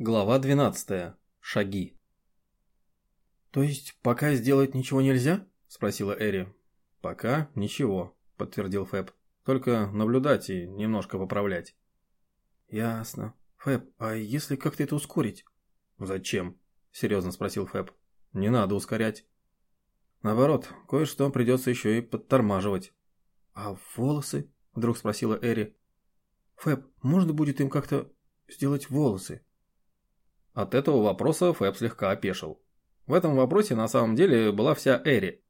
Глава 12. Шаги. «То есть пока сделать ничего нельзя?» – спросила Эри. «Пока ничего», – подтвердил Фэб. «Только наблюдать и немножко поправлять». «Ясно. Фэб, а если как-то это ускорить?» «Зачем?» – серьезно спросил Фэб. «Не надо ускорять. Наоборот, кое-что придется еще и подтормаживать». «А волосы?» – вдруг спросила Эри. «Фэб, можно будет им как-то сделать волосы?» От этого вопроса Фэб слегка опешил. В этом вопросе на самом деле была вся Эри.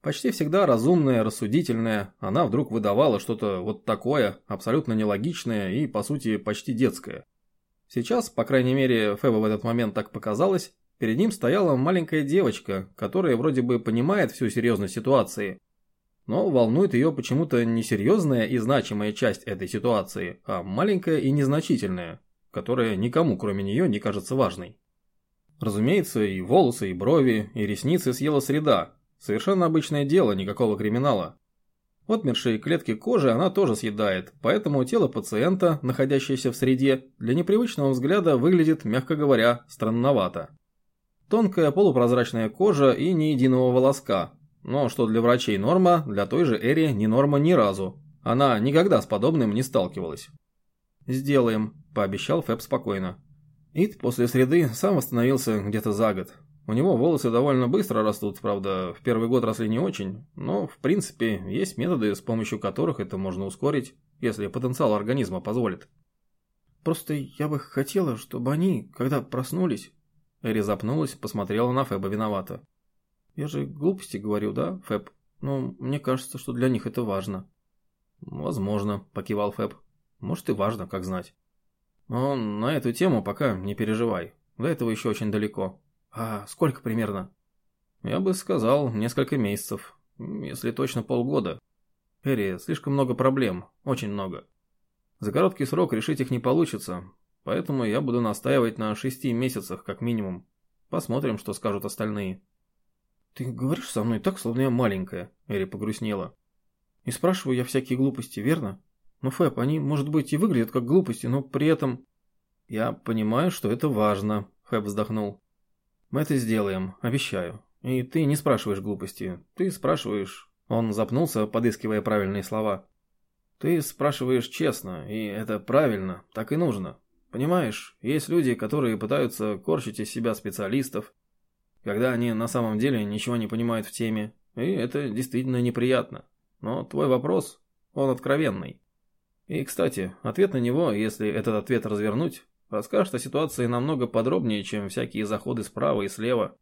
Почти всегда разумная, рассудительная, она вдруг выдавала что-то вот такое, абсолютно нелогичное и, по сути, почти детское. Сейчас, по крайней мере, Фэбу в этот момент так показалось, перед ним стояла маленькая девочка, которая вроде бы понимает всю серьезность ситуации, но волнует ее почему-то не серьезная и значимая часть этой ситуации, а маленькая и незначительная, которая никому, кроме нее, не кажется важной. Разумеется, и волосы, и брови, и ресницы съела среда. Совершенно обычное дело, никакого криминала. Отмершие клетки кожи она тоже съедает, поэтому тело пациента, находящееся в среде, для непривычного взгляда выглядит, мягко говоря, странновато. Тонкая полупрозрачная кожа и ни единого волоска. Но что для врачей норма, для той же Эри не норма ни разу. Она никогда с подобным не сталкивалась. «Сделаем», – пообещал Фэб спокойно. Ид после среды сам восстановился где-то за год. У него волосы довольно быстро растут, правда, в первый год росли не очень, но, в принципе, есть методы, с помощью которых это можно ускорить, если потенциал организма позволит. «Просто я бы хотела, чтобы они, когда проснулись...» Эри запнулась, посмотрела на Фэба виновато. «Я же глупости говорю, да, Фэб? Но мне кажется, что для них это важно». «Возможно», – покивал Фэб. Может и важно, как знать. Но на эту тему пока не переживай. До этого еще очень далеко. А сколько примерно? Я бы сказал, несколько месяцев. Если точно полгода. Эри, слишком много проблем. Очень много. За короткий срок решить их не получится. Поэтому я буду настаивать на шести месяцах, как минимум. Посмотрим, что скажут остальные. Ты говоришь со мной так, словно я маленькая. Эри погрустнела. И спрашиваю я всякие глупости, верно? Ну, Фэб, они, может быть, и выглядят как глупости, но при этом... Я понимаю, что это важно, Фэб вздохнул. Мы это сделаем, обещаю. И ты не спрашиваешь глупости, ты спрашиваешь... Он запнулся, подыскивая правильные слова. Ты спрашиваешь честно, и это правильно, так и нужно. Понимаешь, есть люди, которые пытаются корчить из себя специалистов, когда они на самом деле ничего не понимают в теме, и это действительно неприятно. Но твой вопрос, он откровенный. И, кстати, ответ на него, если этот ответ развернуть, расскажет о ситуации намного подробнее, чем всякие заходы справа и слева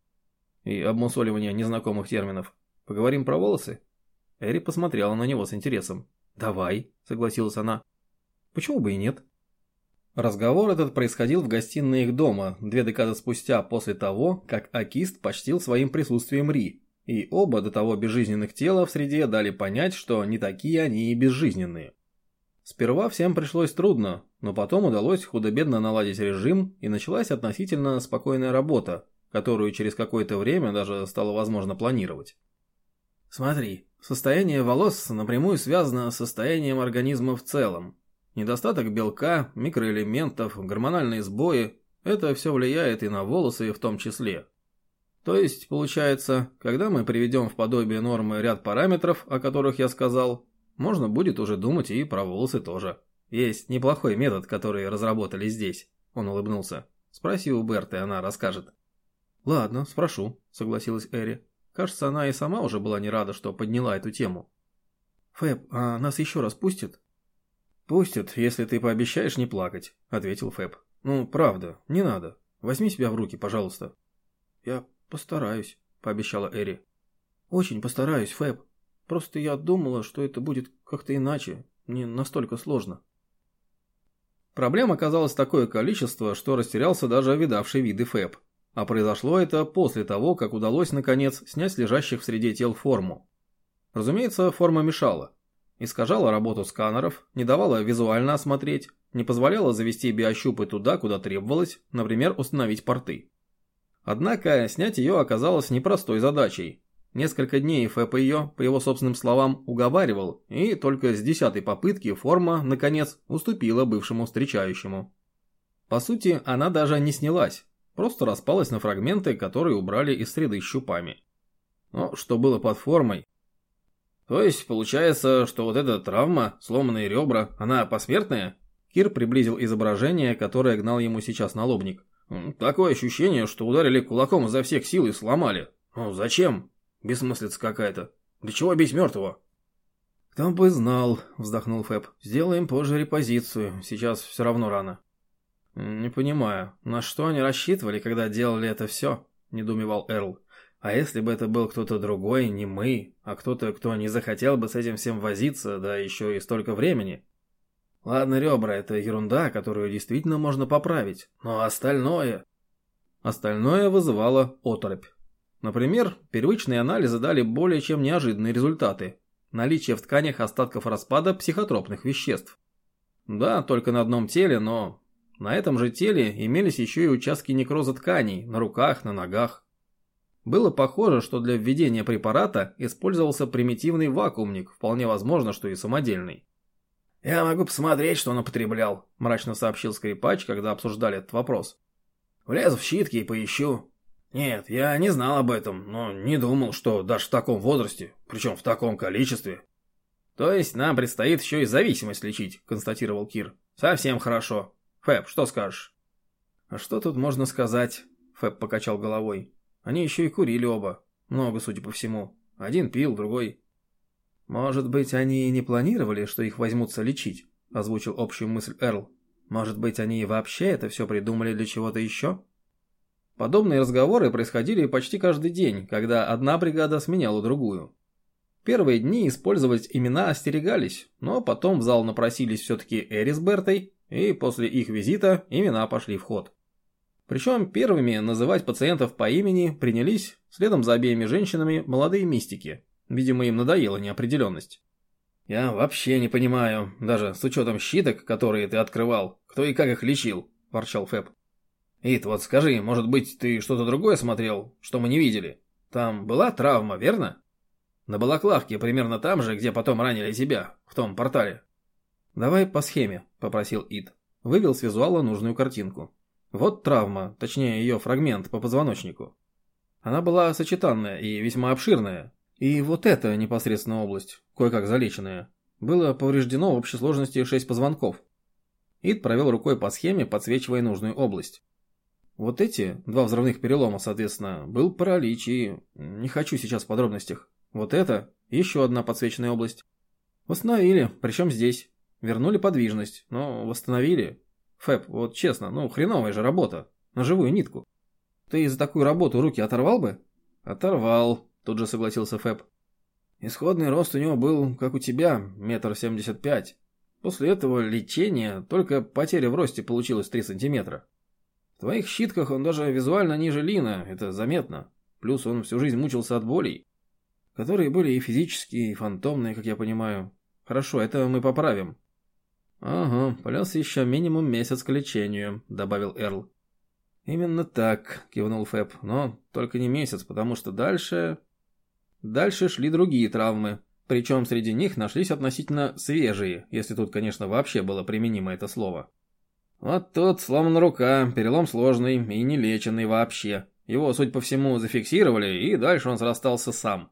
и обмусоливание незнакомых терминов. Поговорим про волосы?» Эри посмотрела на него с интересом. «Давай», — согласилась она. «Почему бы и нет?» Разговор этот происходил в гостиной их дома, две декады спустя после того, как Акист почтил своим присутствием Ри, и оба до того безжизненных тела в среде дали понять, что не такие они и безжизненные. Сперва всем пришлось трудно, но потом удалось худо-бедно наладить режим и началась относительно спокойная работа, которую через какое-то время даже стало возможно планировать. Смотри, состояние волос напрямую связано с состоянием организма в целом. Недостаток белка, микроэлементов, гормональные сбои – это все влияет и на волосы в том числе. То есть, получается, когда мы приведем в подобие нормы ряд параметров, о которых я сказал, можно будет уже думать и про волосы тоже. Есть неплохой метод, который разработали здесь. Он улыбнулся. Спроси у Берты, она расскажет. Ладно, спрошу, согласилась Эри. Кажется, она и сама уже была не рада, что подняла эту тему. Фэб, а нас еще раз пустят? Пустят, если ты пообещаешь не плакать, ответил Фэб. Ну, правда, не надо. Возьми себя в руки, пожалуйста. Я постараюсь, пообещала Эри. Очень постараюсь, Фэб. Просто я думала, что это будет как-то иначе, не настолько сложно. Проблем оказалось такое количество, что растерялся даже видавший виды ФЭП. А произошло это после того, как удалось, наконец, снять лежащих в среде тел форму. Разумеется, форма мешала. Искажала работу сканеров, не давала визуально осмотреть, не позволяла завести биощупы туда, куда требовалось, например, установить порты. Однако снять ее оказалось непростой задачей, Несколько дней Фэп ее, по его собственным словам, уговаривал, и только с десятой попытки форма, наконец, уступила бывшему встречающему. По сути, она даже не снялась, просто распалась на фрагменты, которые убрали из среды щупами. Но что было под формой? То есть, получается, что вот эта травма, сломанные ребра, она посмертная? Кир приблизил изображение, которое гнал ему сейчас налобник. Такое ощущение, что ударили кулаком изо всех сил и сломали. Ну, зачем? Бессмыслица какая-то. Для чего бить мертвого? «Кто бы знал», — вздохнул Фэб. «Сделаем позже репозицию, сейчас все равно рано». «Не понимаю, на что они рассчитывали, когда делали это все?» — недоумевал Эрл. «А если бы это был кто-то другой, не мы, а кто-то, кто не захотел бы с этим всем возиться, да еще и столько времени?» «Ладно, ребра — это ерунда, которую действительно можно поправить, но остальное...» Остальное вызывало оторопь. Например, первичные анализы дали более чем неожиданные результаты, наличие в тканях остатков распада психотропных веществ. Да, только на одном теле, но на этом же теле имелись еще и участки некроза тканей на руках, на ногах. Было похоже, что для введения препарата использовался примитивный вакуумник, вполне возможно, что и самодельный. «Я могу посмотреть, что он употреблял», – мрачно сообщил скрипач, когда обсуждали этот вопрос. «Влезу в щитки и поищу. «Нет, я не знал об этом, но не думал, что даже в таком возрасте, причем в таком количестве». «То есть нам предстоит еще и зависимость лечить», — констатировал Кир. «Совсем хорошо. Фэб, что скажешь?» «А что тут можно сказать?» — Фэб покачал головой. «Они еще и курили оба. Много, судя по всему. Один пил, другой...» «Может быть, они и не планировали, что их возьмутся лечить?» — озвучил общую мысль Эрл. «Может быть, они и вообще это все придумали для чего-то еще?» Подобные разговоры происходили почти каждый день, когда одна бригада сменяла другую. Первые дни использовать имена остерегались, но потом в зал напросились все-таки Эри Бертой, и после их визита имена пошли в ход. Причем первыми называть пациентов по имени принялись, следом за обеими женщинами, молодые мистики. Видимо, им надоела неопределенность. «Я вообще не понимаю, даже с учетом щиток, которые ты открывал, кто и как их лечил», – ворчал Фэб. Ит, вот скажи, может быть, ты что-то другое смотрел, что мы не видели? Там была травма, верно? На Балаклавке, примерно там же, где потом ранили тебя, в том портале. Давай по схеме, попросил Ит. Вывел с визуала нужную картинку. Вот травма, точнее ее фрагмент по позвоночнику. Она была сочетанная и весьма обширная. И вот эта непосредственно область, кое-как залеченная, было повреждено в общей сложности 6 позвонков. Ид провел рукой по схеме, подсвечивая нужную область. Вот эти, два взрывных перелома, соответственно, был паралич и... Не хочу сейчас в подробностях. Вот это, еще одна подсвеченная область. Восстановили, причем здесь. Вернули подвижность, но восстановили. Фэб, вот честно, ну хреновая же работа. На живую нитку. Ты за такую работу руки оторвал бы? Оторвал, тут же согласился Фэб. Исходный рост у него был, как у тебя, метр семьдесят пять. После этого лечения только потеря в росте получилась три сантиметра. В твоих щитках он даже визуально ниже Лина, это заметно. Плюс он всю жизнь мучился от болей, которые были и физические, и фантомные, как я понимаю. Хорошо, это мы поправим. Ага, плюс еще минимум месяц к лечению, добавил Эрл. Именно так, кивнул Фэб, но только не месяц, потому что дальше... Дальше шли другие травмы, причем среди них нашлись относительно свежие, если тут, конечно, вообще было применимо это слово. Вот тут сломана рука, перелом сложный и не леченный вообще. Его, судя по всему, зафиксировали, и дальше он срастался сам.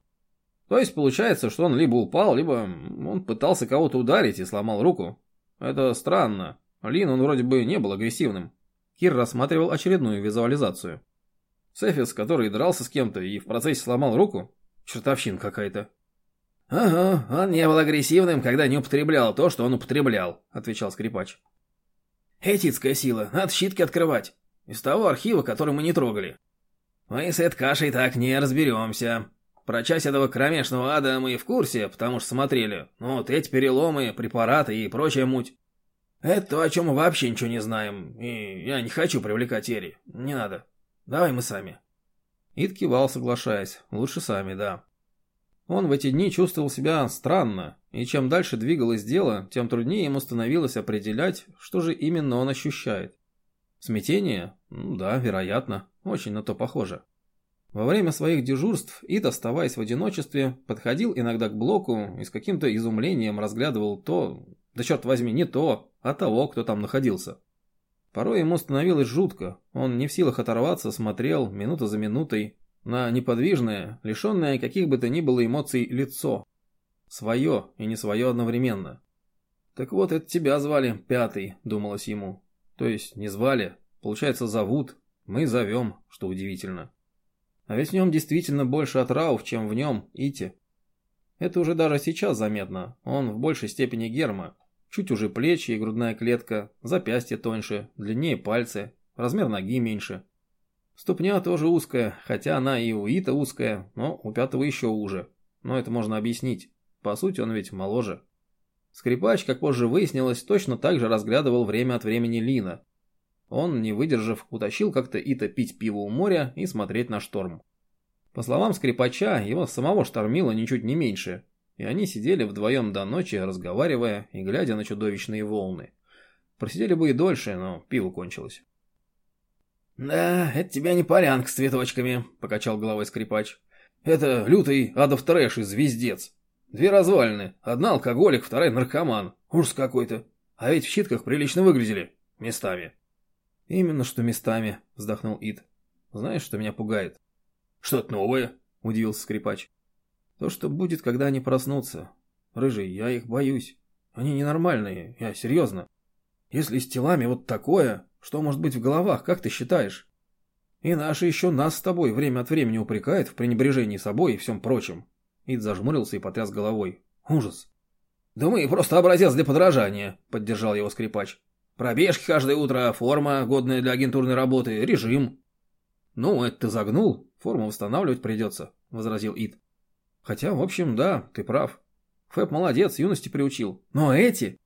То есть получается, что он либо упал, либо он пытался кого-то ударить и сломал руку. Это странно. Лин, он вроде бы не был агрессивным. Кир рассматривал очередную визуализацию. Сефис, который дрался с кем-то и в процессе сломал руку? Чертовщин какая-то. «Ага, он не был агрессивным, когда не употреблял то, что он употреблял», — отвечал скрипач. Этицкая сила, надо щитки открывать. Из того архива, который мы не трогали. Мы с этой кашей так не разберемся. Про часть этого кромешного ада мы в курсе, потому что смотрели. Но вот эти переломы, препараты и прочая муть. Это то, о чем мы вообще ничего не знаем. И я не хочу привлекать Эри. Не надо. Давай мы сами. Ид кивал, соглашаясь. Лучше сами, да. Он в эти дни чувствовал себя странно, и чем дальше двигалось дело, тем труднее ему становилось определять, что же именно он ощущает. Смятение? Ну да, вероятно, очень на то похоже. Во время своих дежурств Ид, оставаясь в одиночестве, подходил иногда к блоку и с каким-то изумлением разглядывал то, да черт возьми, не то, а того, кто там находился. Порой ему становилось жутко. Он не в силах оторваться, смотрел, минута за минутой, на неподвижное, лишенное каких бы то ни было эмоций лицо. Свое и не свое одновременно. «Так вот, это тебя звали, пятый», — думалось ему. «То есть не звали, получается, зовут, мы зовем, что удивительно». А ведь в нем действительно больше отраув, чем в нем Ити. Это уже даже сейчас заметно, он в большей степени герма. Чуть уже плечи и грудная клетка, запястье тоньше, длиннее пальцы, размер ноги меньше. Ступня тоже узкая, хотя она и у Ита узкая, но у пятого еще уже. Но это можно объяснить. По сути, он ведь моложе. Скрипач, как позже выяснилось, точно так же разглядывал время от времени Лина, он, не выдержав, утащил как-то Ита пить пиво у моря и смотреть на шторм. По словам скрипача, его самого штормило ничуть не меньше, и они сидели вдвоем до ночи, разговаривая и глядя на чудовищные волны. Просидели бы и дольше, но пиво кончилось. «Да, это тебя не полянка с цветочками», — покачал головой скрипач. «Это лютый адов трэш и звездец. Две развалины, одна алкоголик, вторая наркоман. Ужас какой-то. А ведь в щитках прилично выглядели. Местами». «Именно что местами», — вздохнул Ид. «Знаешь, что меня пугает?» «Что-то новое», — удивился скрипач. «То, что будет, когда они проснутся. Рыжий, я их боюсь. Они ненормальные, я серьезно. Если с телами вот такое, что может быть в головах, как ты считаешь? И наши еще нас с тобой время от времени упрекают в пренебрежении собой и всем прочем». Ид зажмурился и потряс головой. «Ужас!» «Да мы просто образец для подражания», — поддержал его скрипач. Пробежки каждое утро, форма, годная для агентурной работы, режим. Ну, это ты загнул, форму восстанавливать придется, возразил Ид. Хотя, в общем, да, ты прав. Фэб молодец, юности приучил. Но эти?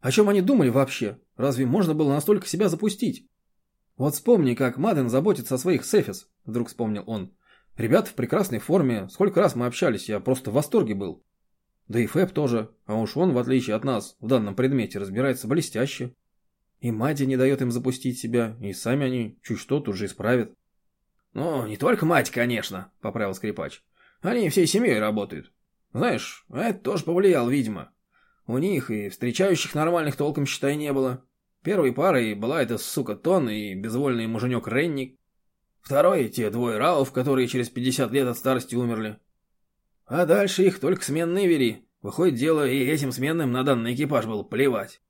О чем они думали вообще? Разве можно было настолько себя запустить? Вот вспомни, как Маден заботится о своих Сефис, вдруг вспомнил он. Ребята в прекрасной форме, сколько раз мы общались, я просто в восторге был. Да и Фэб тоже, а уж он, в отличие от нас, в данном предмете разбирается блестяще. И Мади не дает им запустить себя, и сами они чуть что тут же исправят. «Ну, не только мать, конечно», — поправил скрипач. «Они всей семьей работают. Знаешь, это тоже повлиял, видимо. У них и встречающих нормальных толком, считай, не было. Первой парой была эта сука Тон и безвольный муженек Ренник. Второй — те двое Рауф, которые через 50 лет от старости умерли. А дальше их только сменные вели. Выходит дело, и этим сменным на данный экипаж было плевать.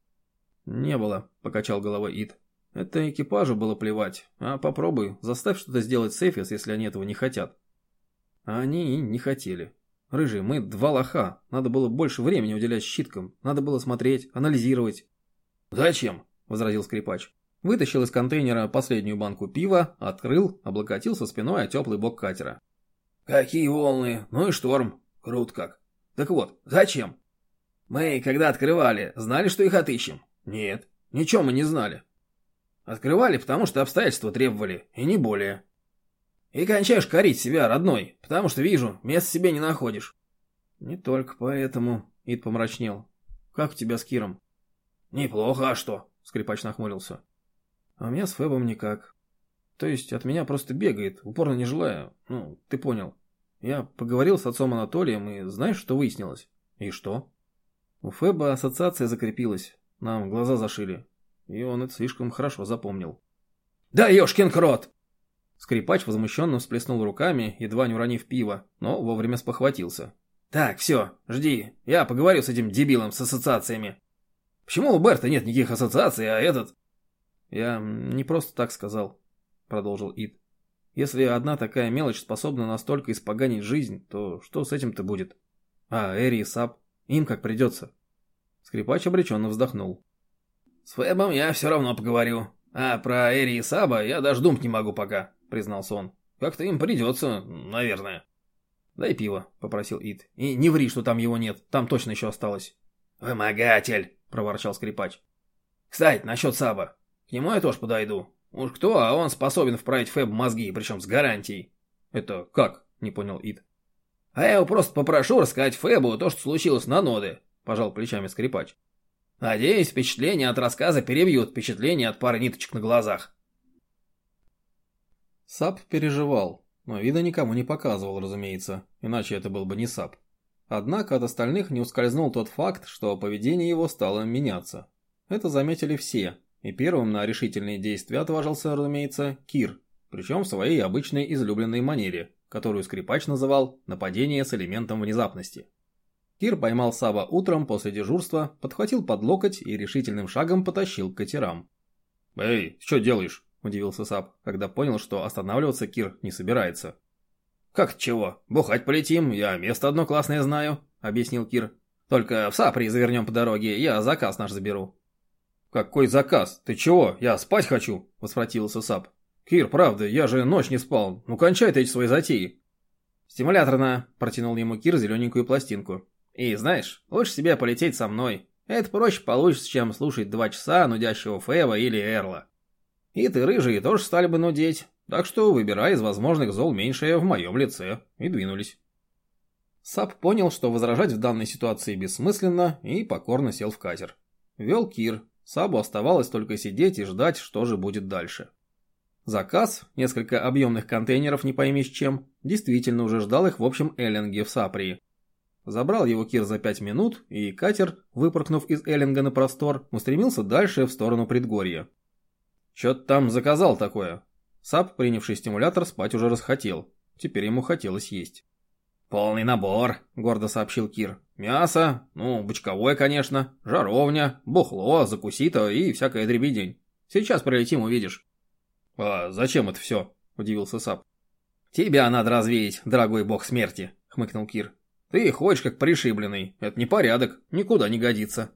«Не было», — покачал головой Ид. «Это экипажу было плевать. А попробуй, заставь что-то сделать Сейфис, если они этого не хотят». А они и не хотели. «Рыжий, мы два лоха. Надо было больше времени уделять щиткам. Надо было смотреть, анализировать». «Зачем?» — возразил скрипач. Вытащил из контейнера последнюю банку пива, открыл, облокотился спиной о теплый бок катера. «Какие волны! Ну и шторм! Круто как! Так вот, зачем? Мы, когда открывали, знали, что их отыщем. Нет, ничего мы не знали. Открывали, потому что обстоятельства требовали, и не более. И кончаешь корить себя, родной, потому что вижу, места себе не находишь. Не только поэтому, Ид помрачнел. Как у тебя с Киром? Неплохо, а что? Скрипач нахмурился. А у меня с Фэбом никак. То есть от меня просто бегает, упорно не желая. Ну, ты понял. Я поговорил с отцом Анатолием, и знаешь, что выяснилось? И что? У Фэба ассоциация закрепилась. Нам глаза зашили. И он это слишком хорошо запомнил. «Да ёшкин крот!» Скрипач возмущенно всплеснул руками, едва не уронив пиво, но вовремя спохватился. «Так, все, жди. Я поговорю с этим дебилом с ассоциациями. Почему у Берта нет никаких ассоциаций, а этот...» «Я не просто так сказал», — продолжил Ид. «Если одна такая мелочь способна настолько испоганить жизнь, то что с этим-то будет? А Эри и Сап, им как придется. Скрипач обреченно вздохнул. «С Фэбом я все равно поговорю. А про Эри и Саба я даже думать не могу пока», — признался он. «Как-то им придется, наверное». «Дай пиво», — попросил Ит. «И не ври, что там его нет. Там точно еще осталось». «Вымогатель», — проворчал скрипач. «Кстати, насчет Саба. К нему я тоже подойду. Уж кто, а он способен вправить Фэб мозги, причем с гарантией». «Это как?» — не понял Ит. «А я его просто попрошу рассказать Фэбу то, что случилось на ноды пожал плечами скрипач. Надеюсь, впечатление от рассказа перебьют впечатление от пары ниточек на глазах. Сап переживал, но вида никому не показывал, разумеется, иначе это был бы не Сап. Однако от остальных не ускользнул тот факт, что поведение его стало меняться. Это заметили все, И первым на решительные действия отважился, разумеется, Кир, причем в своей обычной излюбленной манере, которую скрипач называл «нападение с элементом внезапности». Кир поймал Саба утром после дежурства, подхватил под локоть и решительным шагом потащил к катерам. «Эй, что делаешь?» – удивился Саб, когда понял, что останавливаться Кир не собирается. «Как чего? Бухать полетим, я место одно классное знаю», – объяснил Кир. «Только в Сапри завернем по дороге, я заказ наш заберу». «Какой заказ? Ты чего? Я спать хочу!» – воспротивился Сап. «Кир, правда, я же ночь не спал. Ну кончай ты эти свои затеи!» «Стимуляторно!» – протянул ему Кир зелененькую пластинку. «И знаешь, лучше себе полететь со мной. Это проще получится, чем слушать два часа нудящего Фева или Эрла. И ты, рыжие, тоже стали бы нудеть. Так что выбирай из возможных зол меньшее в моем лице». И двинулись. Сап понял, что возражать в данной ситуации бессмысленно, и покорно сел в катер. Вел Кир, Сабу оставалось только сидеть и ждать, что же будет дальше. Заказ, несколько объемных контейнеров не пойми с чем, действительно уже ждал их в общем Эллинге в Саприи. Забрал его Кир за пять минут, и катер, выпоркнув из Эллинга на простор, устремился дальше в сторону предгорья. Чё-то там заказал такое. Сап, принявший стимулятор, спать уже расхотел. Теперь ему хотелось есть. «Полный набор», — гордо сообщил Кир. «Мясо, ну, бочковое, конечно, жаровня, бухло, закусито и всякая дребедень. Сейчас прилетим, увидишь». «А зачем это все?» — удивился Сап. «Тебя надо развеять, дорогой бог смерти», — хмыкнул Кир. «Ты ходишь как пришибленный. Это не порядок, никуда не годится».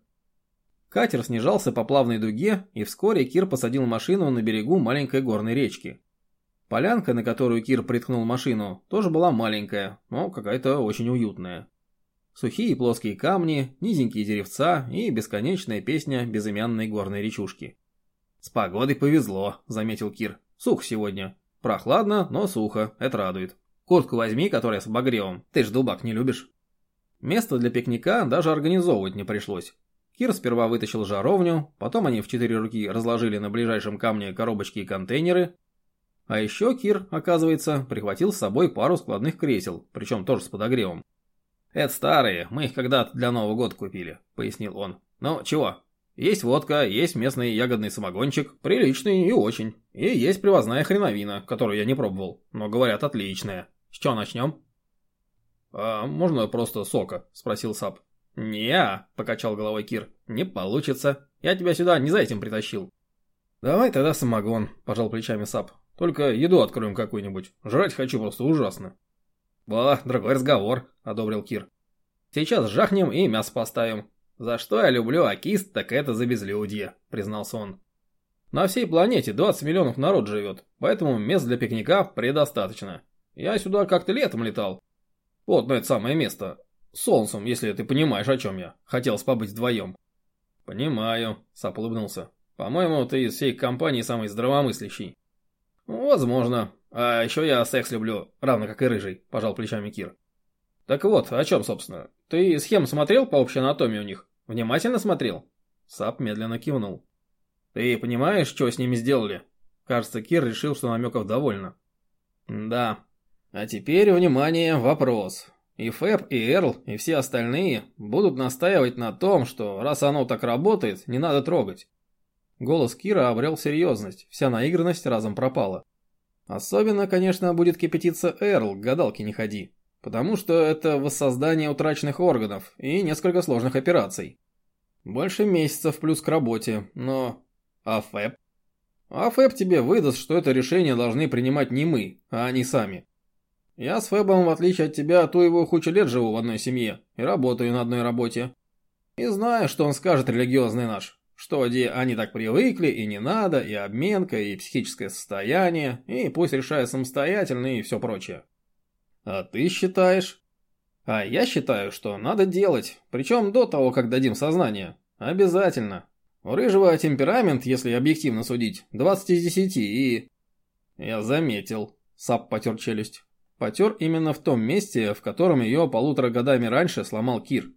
Катер снижался по плавной дуге, и вскоре Кир посадил машину на берегу маленькой горной речки. Полянка, на которую Кир приткнул машину, тоже была маленькая, но какая-то очень уютная. Сухие плоские камни, низенькие деревца и бесконечная песня безымянной горной речушки. «С погодой повезло», — заметил Кир. «Сухо сегодня. Прохладно, но сухо, это радует. Куртку возьми, которая с обогревом, ты ж дубак не любишь». Место для пикника даже организовывать не пришлось. Кир сперва вытащил жаровню, потом они в четыре руки разложили на ближайшем камне коробочки и контейнеры, а еще Кир, оказывается, прихватил с собой пару складных кресел, причем тоже с подогревом. «Это старые, мы их когда-то для Нового года купили», — пояснил он. «Ну, чего? Есть водка, есть местный ягодный самогончик, приличный и очень. И есть привозная хреновина, которую я не пробовал, но говорят отличная. С чего начнем?» «А можно просто сока?» — спросил Сап. не покачал головой Кир. «Не получится. Я тебя сюда не за этим притащил». «Давай тогда самогон», – пожал плечами Сап. Только еду откроем какую-нибудь. Жрать хочу просто ужасно. Ба, другой разговор, одобрил Кир. Сейчас жахнем и мясо поставим. За что я люблю Акист, так это за безлюдье, признался он. На всей планете 20 миллионов народ живет, поэтому мест для пикника предостаточно. Я сюда как-то летом летал. Вот на это самое место. Солнцем, если ты понимаешь, о чем я. Хотелось побыть вдвоем. Понимаю, Сап улыбнулся. По-моему, ты из всей компании самый здравомыслящий. «Возможно. А еще я секс люблю, равно как и рыжий», – пожал плечами Кир. «Так вот, о чем, собственно? Ты схем смотрел по общей анатомии у них? Внимательно смотрел?» Сап медленно кивнул. «Ты понимаешь, что с ними сделали?» Кажется, Кир решил, что намеков довольно. «Да. А теперь, внимание, вопрос. И Фэб, и Эрл, и все остальные будут настаивать на том, что раз оно так работает, не надо трогать. Голос Кира обрел серьезность, вся наигранность разом пропала. Особенно, конечно, будет кипятиться Эрл, гадалки не ходи. Потому что это воссоздание утраченных органов и несколько сложных операций. Больше месяцев плюс к работе, но... А ФЭП? А ФЭП тебе выдаст, что это решение должны принимать не мы, а они сами. Я с Фэбом, в отличие от тебя, ту его кучу лет живу в одной семье и работаю на одной работе. И знаю, что он скажет религиозный наш. Что они так привыкли, и не надо, и обменка, и психическое состояние, и пусть решают самостоятельно, и все прочее. А ты считаешь? А я считаю, что надо делать, причем до того, как дадим сознание. Обязательно. У рыжего темперамент, если объективно судить, 20 из 10 и... Я заметил. Сап потер челюсть. Потер именно в том месте, в котором ее полутора годами раньше сломал Кир.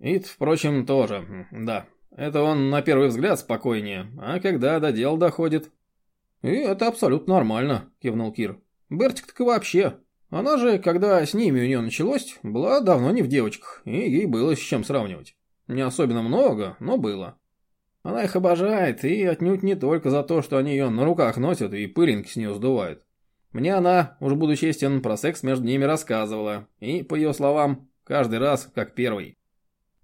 Ит, впрочем, тоже, да. Это он на первый взгляд спокойнее, а когда до дел доходит. И это абсолютно нормально, кивнул Кир. Бертик так и вообще. Она же, когда с ними у нее началось, была давно не в девочках, и ей было с чем сравнивать. Не особенно много, но было. Она их обожает, и отнюдь не только за то, что они ее на руках носят и пылинки с нее сдувают. Мне она, уж буду честен, про секс между ними рассказывала, и, по ее словам, каждый раз как первый.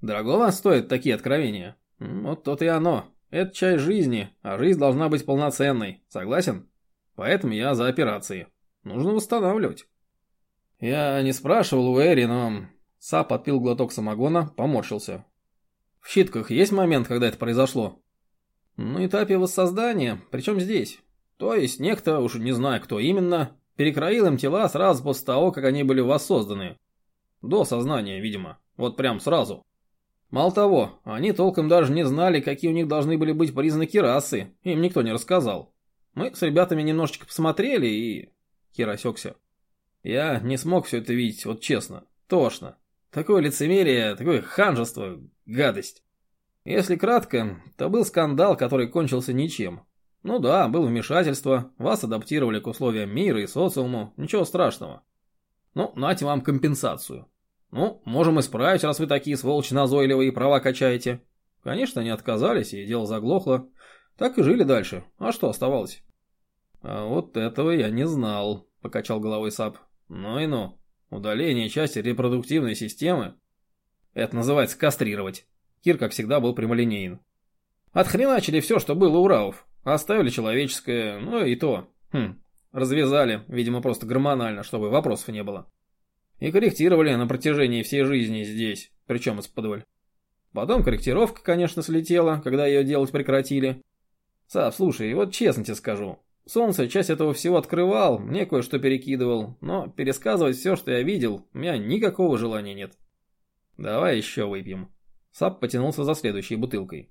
Дорогого стоят такие откровения? Вот то и оно. Это часть жизни, а жизнь должна быть полноценной. Согласен? Поэтому я за операции. Нужно восстанавливать. Я не спрашивал у Эри, но... Сап отпил глоток самогона, поморщился. В щитках есть момент, когда это произошло? На этапе воссоздания, причем здесь. То есть некто, уж не знаю кто именно, перекроил им тела сразу после того, как они были воссозданы. До сознания, видимо. Вот прям сразу. Мало того, они толком даже не знали, какие у них должны были быть признаки расы. Им никто не рассказал. Мы с ребятами немножечко посмотрели и... Кир осекся. Я не смог все это видеть, вот честно. Тошно. Такое лицемерие, такое ханжество, гадость. Если кратко, то был скандал, который кончился ничем. Ну да, было вмешательство, вас адаптировали к условиям мира и социуму, ничего страшного. Ну, нате вам компенсацию. Ну, можем исправить, раз вы такие сволочи назойливые и права качаете. Конечно, они отказались, и дело заглохло. Так и жили дальше. А что оставалось? А вот этого я не знал, покачал головой Сап. Ну и ну. Удаление части репродуктивной системы. Это называется кастрировать. Кир, как всегда, был прямолинеен. Отхреначили все, что было у Рауф. Оставили человеческое, ну и то. Хм, развязали, видимо, просто гормонально, чтобы вопросов не было. И корректировали на протяжении всей жизни здесь, причем из-под Потом корректировка, конечно, слетела, когда ее делать прекратили. Сап, слушай, вот честно тебе скажу. Солнце часть этого всего открывал, мне кое-что перекидывал, но пересказывать все, что я видел, у меня никакого желания нет. Давай еще выпьем. Сап потянулся за следующей бутылкой.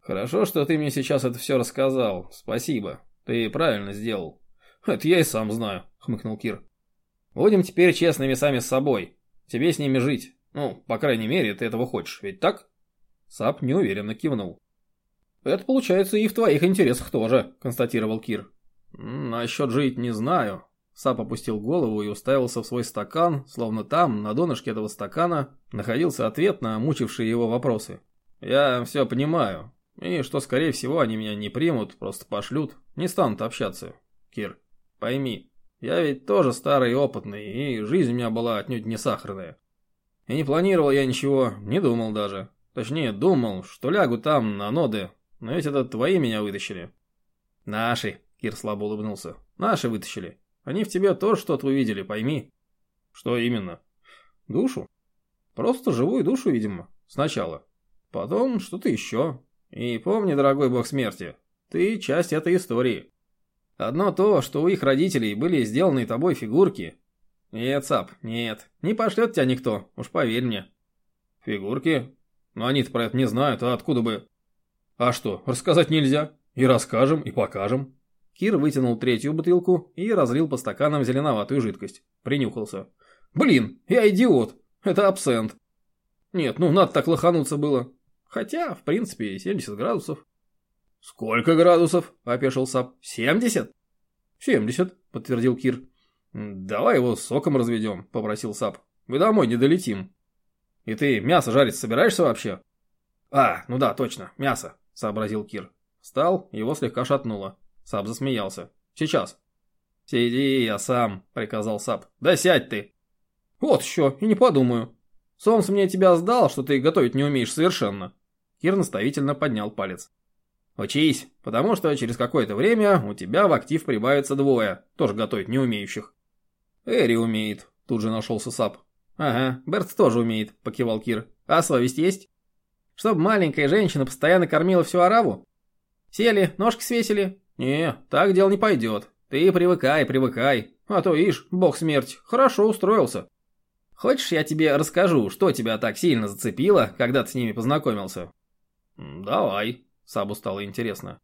«Хорошо, что ты мне сейчас это все рассказал. Спасибо. Ты правильно сделал». «Это я и сам знаю», — хмыкнул Кир. «Будем теперь честными сами с собой. Тебе с ними жить. Ну, по крайней мере, ты этого хочешь, ведь так?» Сап неуверенно кивнул. «Это получается и в твоих интересах тоже», — констатировал Кир. «Насчет жить не знаю». Сап опустил голову и уставился в свой стакан, словно там, на донышке этого стакана, находился ответ на мучившие его вопросы. «Я все понимаю. И что, скорее всего, они меня не примут, просто пошлют, не станут общаться. Кир, пойми, я ведь тоже старый и опытный, и жизнь у меня была отнюдь не сахарная. И не планировал я ничего, не думал даже. Точнее, думал, что лягу там, на ноды, но ведь это твои меня вытащили. Наши, Кир слабо улыбнулся, наши вытащили. Они в тебе тоже что-то увидели, пойми. Что именно? Душу. Просто живую душу, видимо, сначала. Потом что-то еще, и помни, дорогой бог смерти, ты часть этой истории. Одно то, что у их родителей были сделаны тобой фигурки. Нет, Сап, нет, не пошлет тебя никто, уж поверь мне. Фигурки? Но они-то про это не знают, а откуда бы... А что, рассказать нельзя? И расскажем, и покажем. Кир вытянул третью бутылку и разлил по стаканам зеленоватую жидкость. Принюхался. Блин, я идиот. Это абсент. Нет, ну надо так лохануться было. Хотя, в принципе, 70 градусов. «Сколько градусов?» – опешил Сап. «70?» «70», – подтвердил Кир. «Давай его соком разведем», – попросил Сап. «Мы домой не долетим». «И ты мясо жарить собираешься вообще?» «А, ну да, точно, мясо», – сообразил Кир. Встал, его слегка шатнуло. Сап засмеялся. «Сейчас». «Сиди, я сам», – приказал Сап. «Да сядь ты». «Вот еще, и не подумаю. Солнце мне тебя сдал, что ты готовить не умеешь совершенно». Кир наставительно поднял палец. «Учись, потому что через какое-то время у тебя в актив прибавится двое, тоже готовить не умеющих». «Эри умеет», — тут же нашелся Сап. «Ага, Берт тоже умеет», — покивал Кир. «А совесть есть?» «Чтоб маленькая женщина постоянно кормила всю ораву?» «Сели, ножки свесили?» «Не, так дело не пойдет. Ты привыкай, привыкай. А то, ишь, бог смерть, хорошо устроился». «Хочешь, я тебе расскажу, что тебя так сильно зацепило, когда ты с ними познакомился?» «Давай», — Сабу стало интересно.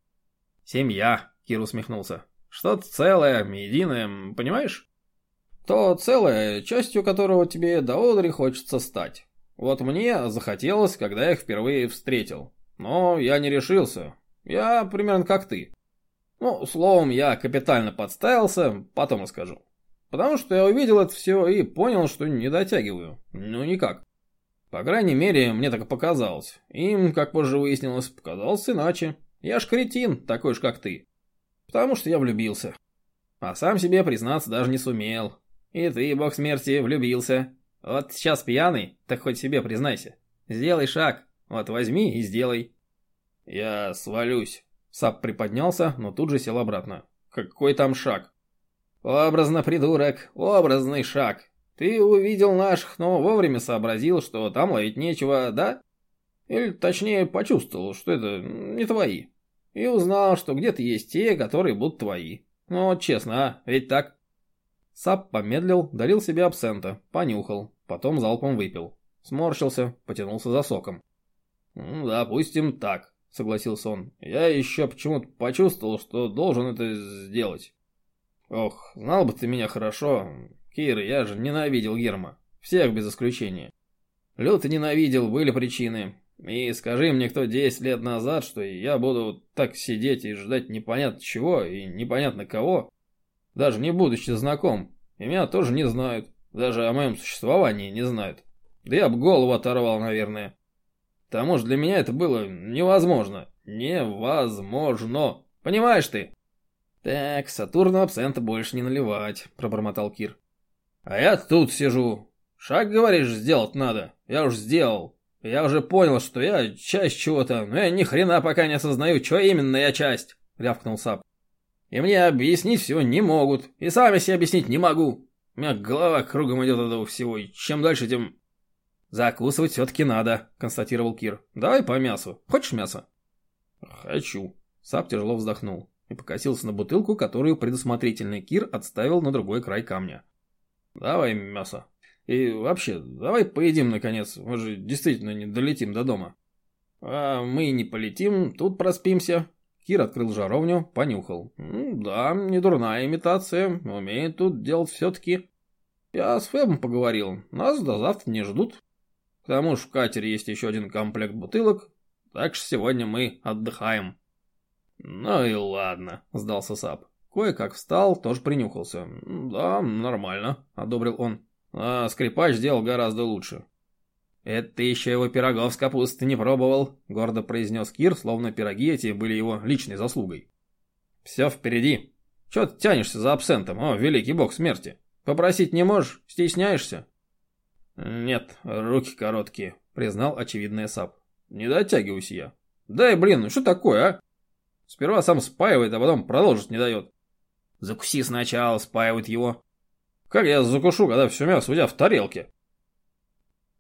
«Семья», — Кир усмехнулся. «Что-то целое, единое, понимаешь?» «То целое, частью которого тебе до одри хочется стать. Вот мне захотелось, когда я их впервые встретил. Но я не решился. Я примерно как ты. Ну, словом, я капитально подставился, потом расскажу. Потому что я увидел это все и понял, что не дотягиваю. Ну, никак. По крайней мере, мне так показалось. Им, как позже выяснилось, показалось иначе. Я ж кретин, такой же, как ты. Потому что я влюбился. А сам себе признаться даже не сумел. И ты, бог смерти, влюбился. Вот сейчас пьяный, так хоть себе признайся. Сделай шаг. Вот возьми и сделай. Я свалюсь. Сап приподнялся, но тут же сел обратно. Какой там шаг? Образно, придурок, образный шаг. Ты увидел наших, но вовремя сообразил, что там ловить нечего, да? Или точнее почувствовал, что это не твои. И узнал, что где-то есть те, которые будут твои. Ну честно, а, ведь так? Сап помедлил, долил себе абсента, понюхал, потом залпом выпил. Сморщился, потянулся за соком. «Ну, «Допустим, так», — согласился он. «Я еще почему-то почувствовал, что должен это сделать. Ох, знал бы ты меня хорошо. Кир, я же ненавидел Герма. Всех без исключения. Люто ненавидел, были причины. И скажи мне кто 10 лет назад, что я буду так сидеть и ждать непонятно чего и непонятно кого, даже не будучи знаком, и меня тоже не знают, даже о моем существовании не знают. Да я бы голову оторвал, наверное. К тому же для меня это было невозможно. Невозможно. Понимаешь ты? Так, Сатурну абсента больше не наливать, пробормотал Кир. А я тут сижу. Шаг, говоришь, сделать надо. Я уж сделал. Я уже понял, что я часть чего-то, но я ни хрена пока не осознаю, что именно я часть, рявкнул Сап. И мне объяснить всего не могут, и сам я себе объяснить не могу. У меня голова кругом идет от этого всего, и чем дальше, тем... Закусывать все-таки надо, констатировал Кир. Давай по мясу. Хочешь мясо? Хочу. Сап тяжело вздохнул и покосился на бутылку, которую предусмотрительный Кир отставил на другой край камня. Давай мясо. И вообще, давай поедим наконец, мы же действительно не долетим до дома. А мы не полетим, тут проспимся. Кир открыл жаровню, понюхал. да, не дурная имитация, умеет тут делать все-таки. Я с Фэбом поговорил, нас до завтра не ждут. К тому же в катере есть еще один комплект бутылок, так что сегодня мы отдыхаем. Ну и ладно, сдался Сап. Кое-как встал, тоже принюхался. Да, нормально, одобрил он. А скрипач сделал гораздо лучше. «Это ты еще его пирогов с капустой не пробовал», — гордо произнес Кир, словно пироги эти были его личной заслугой. «Все впереди. Че ты тянешься за абсентом, о, великий бог смерти? Попросить не можешь? Стесняешься?» «Нет, руки короткие», — признал очевидный Сап. «Не дотягивайся я». «Дай, блин, ну что такое, а?» Сперва сам спаивает, а потом продолжить не дает. «Закуси сначала», — спаивает его. «Как я закушу, когда все мясо у тебя в тарелке?»